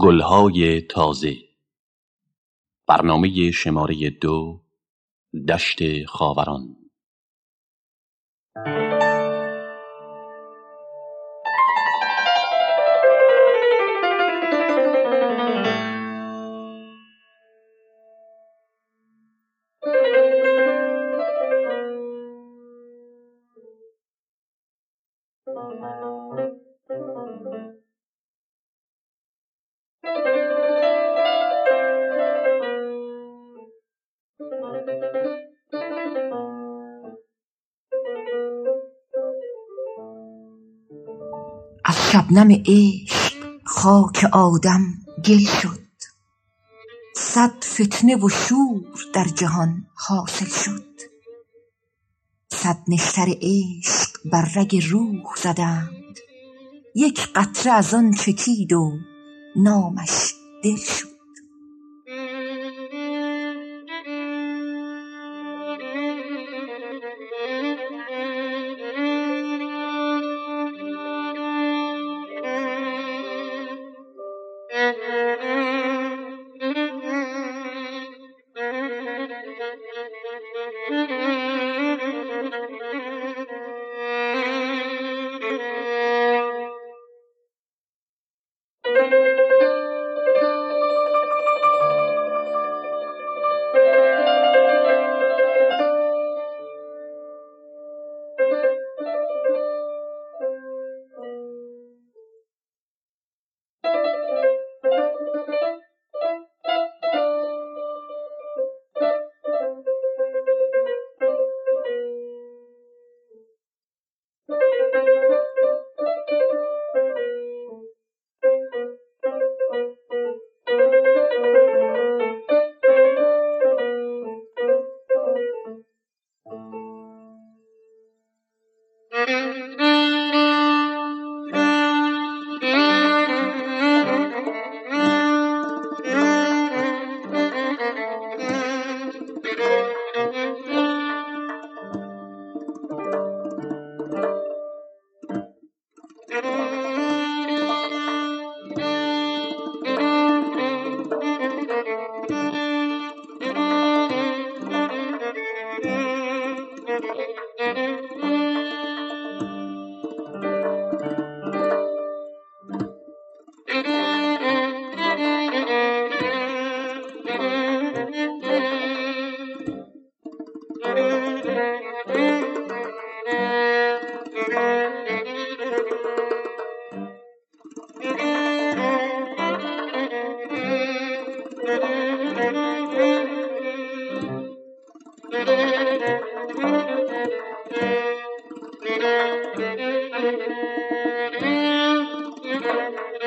گلهای تازه. برنامه شماره دو دشت خاوران. شبنم عشق خاک آدم گل شد. صد فتنه و شور در جهان حاصل شد. صد نشتر عشق بر رگ روح زدند. یک قطره از آن چکید و نامش دل شد.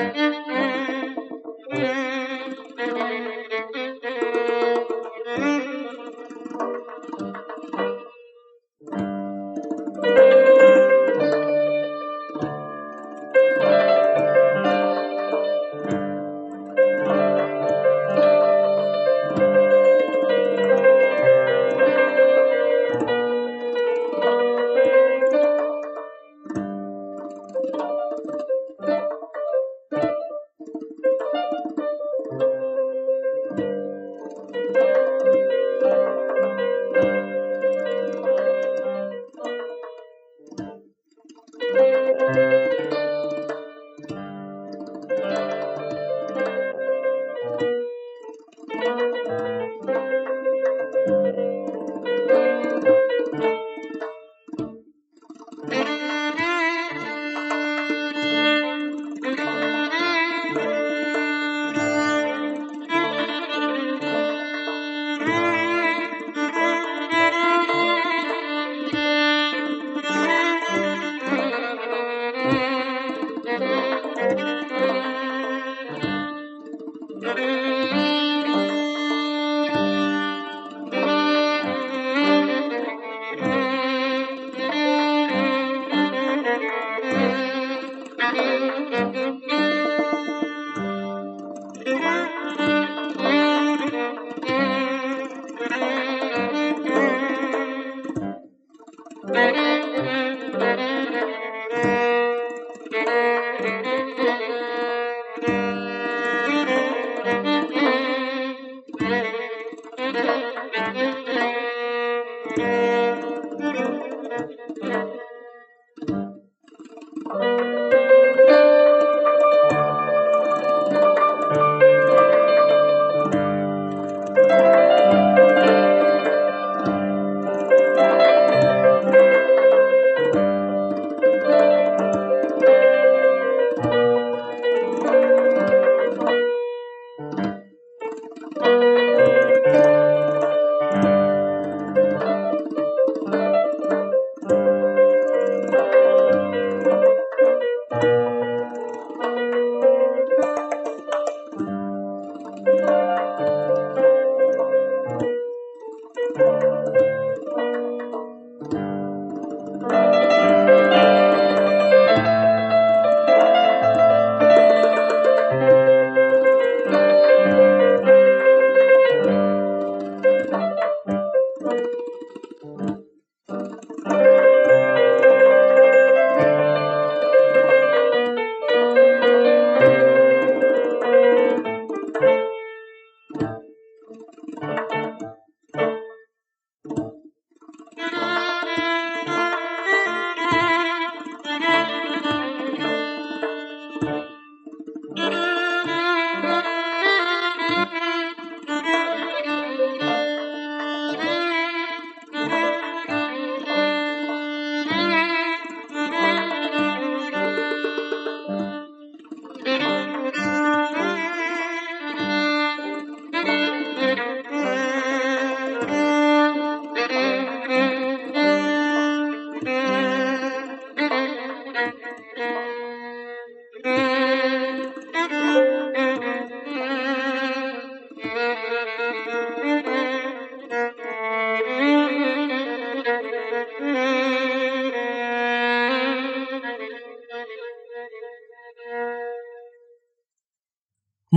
Thank you.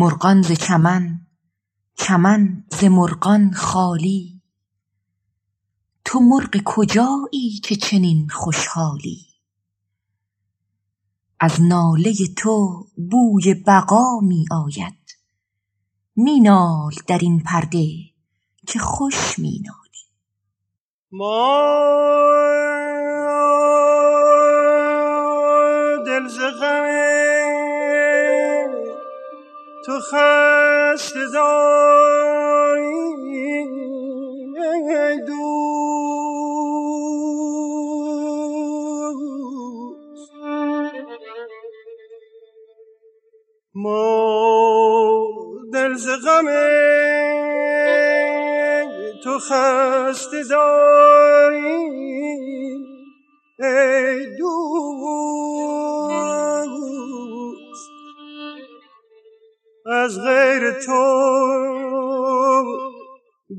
مرغان ز چمن چمن ز مرغان خالی. تو مرغ کجایی که چنین خوشحالی؟ از ناله تو بوی بقا می آید. می نال در این پرده که خوش می نالی. تو خسته داریم ای دوست. ما دل غم تو خسته داریم ای دوست. از غیر تو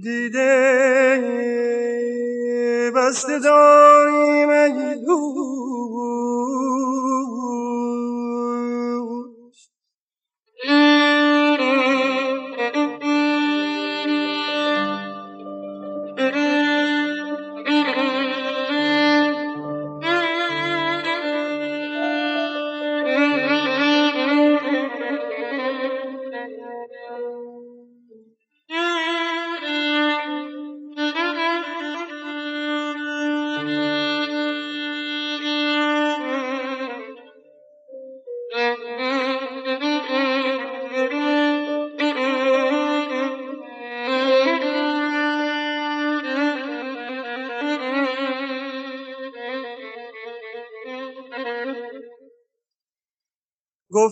دیده بسته داریم ای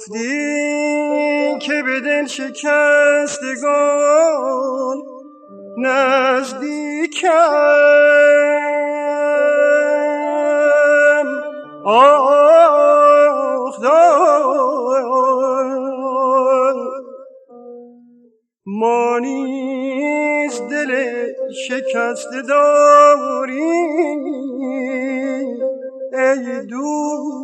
گفتی که به دل شکستگان نزدیکم. آخ ما نیز دل شکسته داریم ای دوست.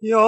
Yo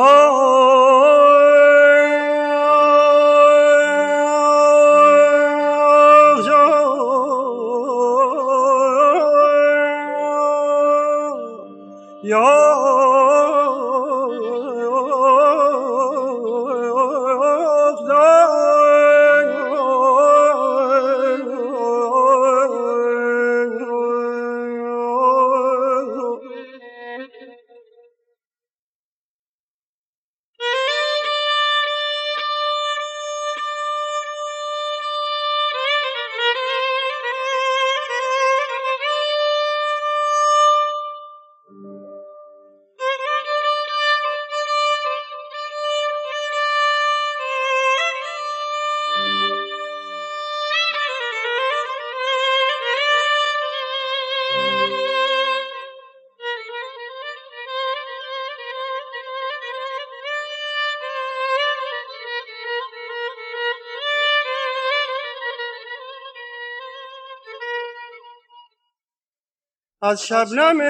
از شبنم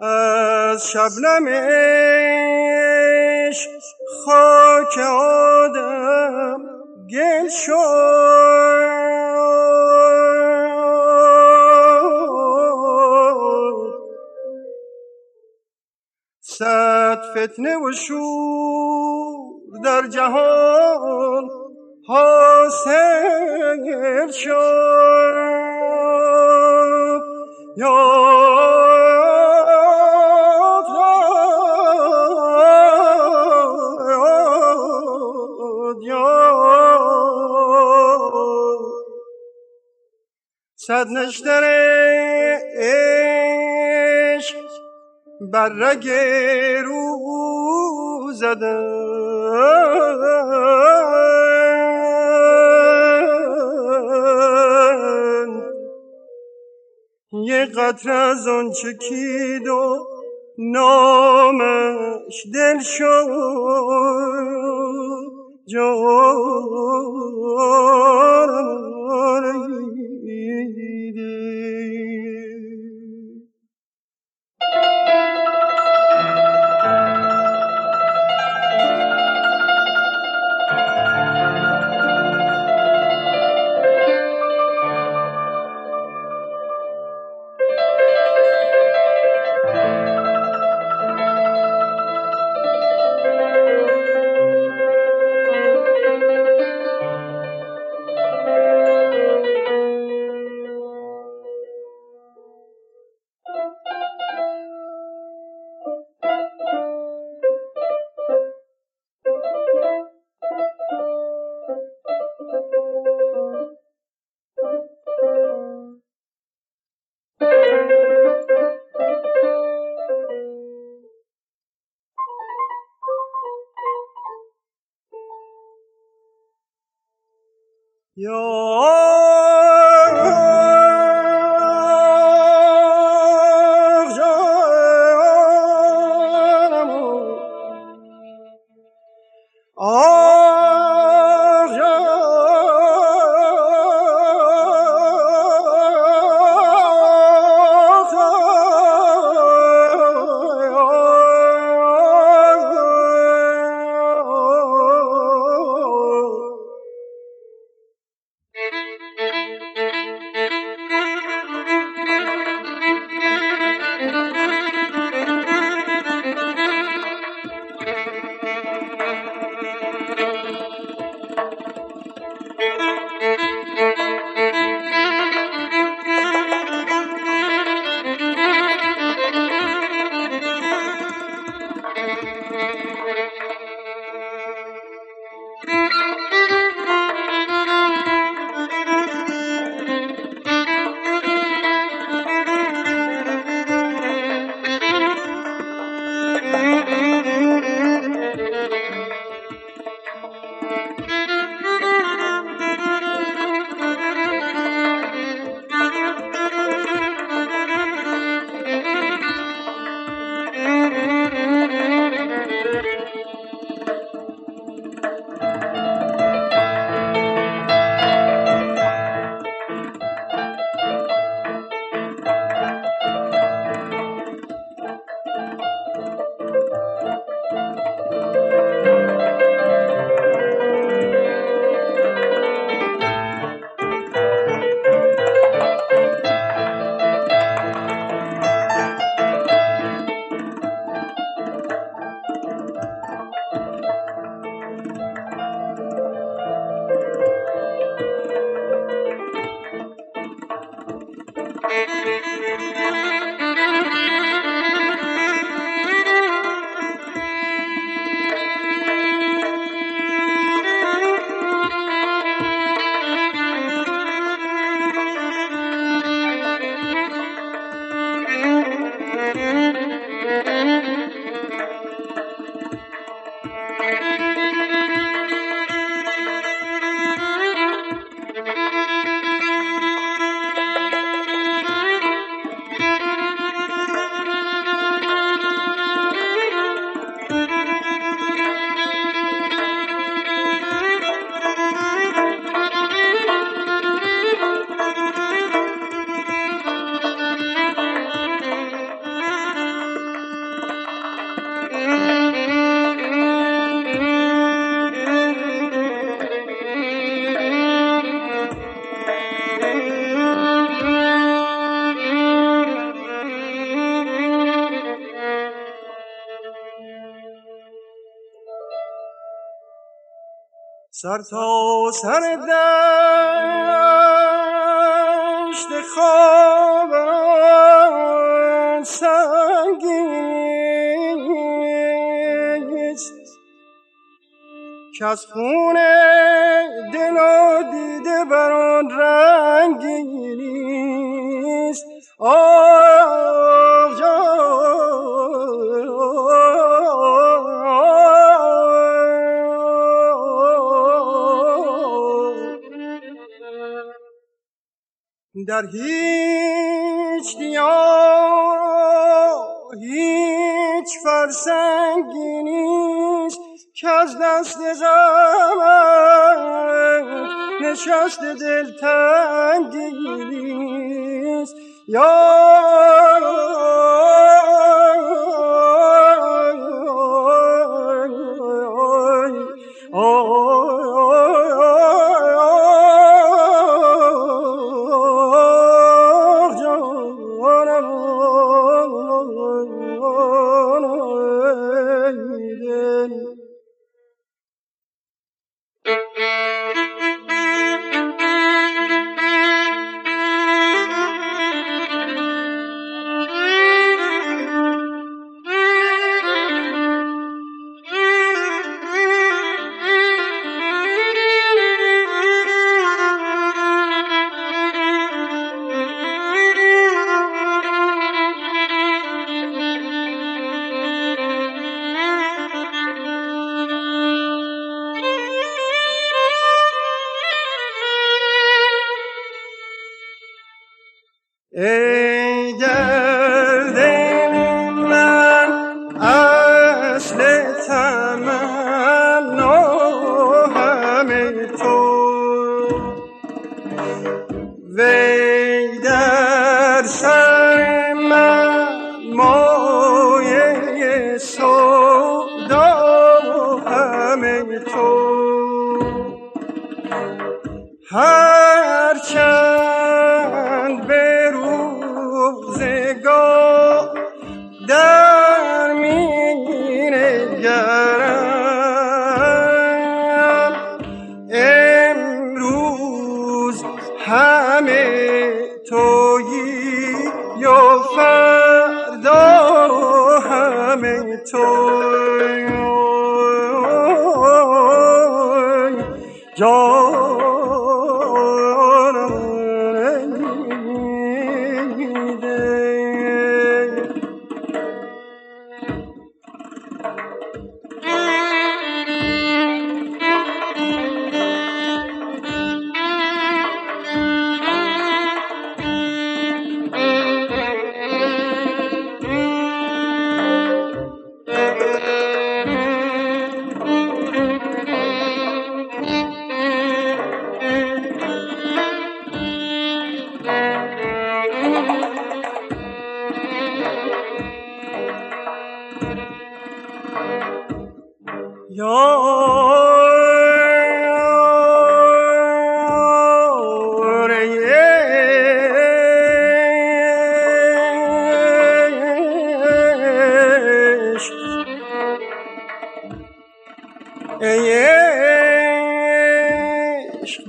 از شبنم خاک آدم گل شد. صد فتنه و شور. در جهان حاصل شد. صد نشتر عشق بر رگ رو زدن یه قطر از آن چکید و نامش دل شد. جانم سر تا سر دشت خواب سنگیست که از خون دل و دیده بر آن رنگیست آه در هیچ دیار هیچ فرسنگی نیست که از دست غم نشست دلتنگی نیست. یا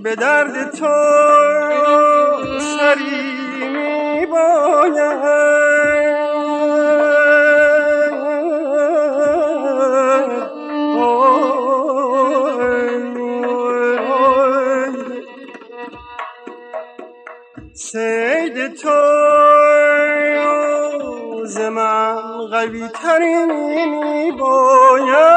به درد تو سری باید سید تو ز من قوی ترین می باید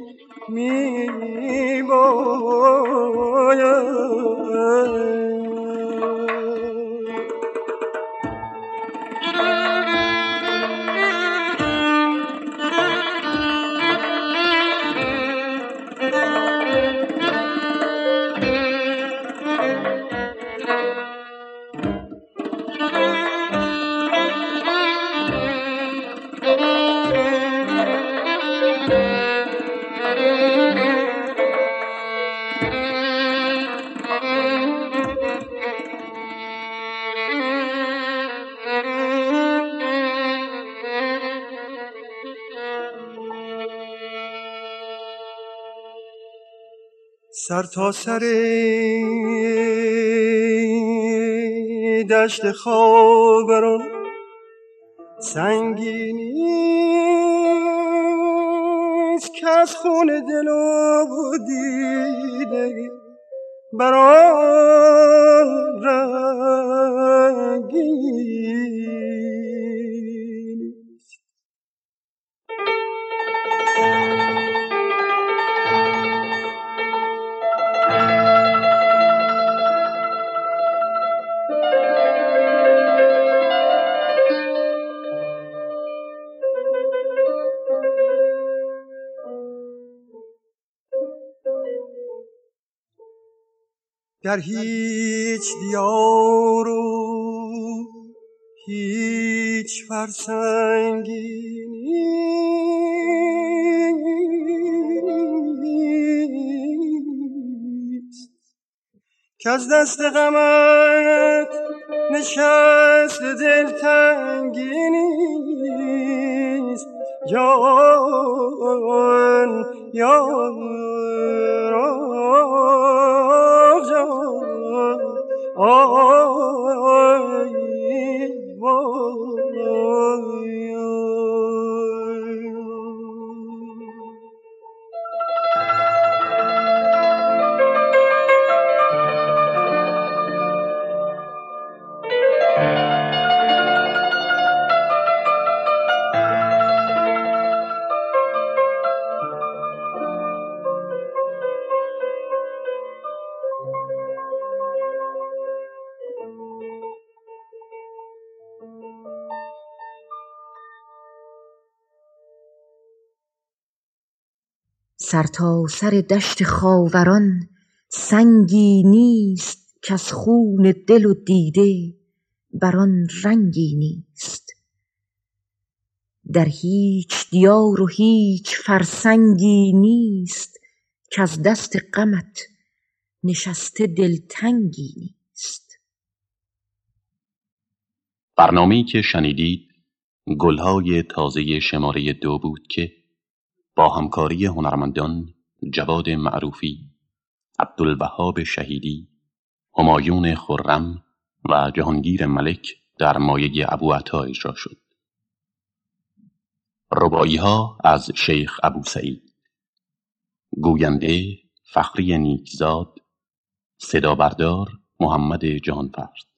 می باید سر تا سر دشت خاوران سنگینیست که از خون دل و دیده بران رنگین در هیچ دیار و هیچ فرسنگی نیست. که از دست غمت نشست دلتنگی نیست. جان. Oh. oh جان سرتاسر دشت خاوران سنگی نیست کز خون دل و دیده بر آن رنگی نیست. در هیچ دیار و هیچ فرسنگی نیست کز دست غمت نشسته دلتنگی نیست. برنامه‌ای که شنیدید گلهای تازه شماره دو بود که همکاری هنرمندان جواد معروفی، عبدالوهاب شهیدی، همایون خرم و جهانگیر ملک در مایه ابو عطا اجرا شد. ربایی ها از شیخ ابو سعید گوینده فخری نیکزاد صدا بردار محمد جهانفرد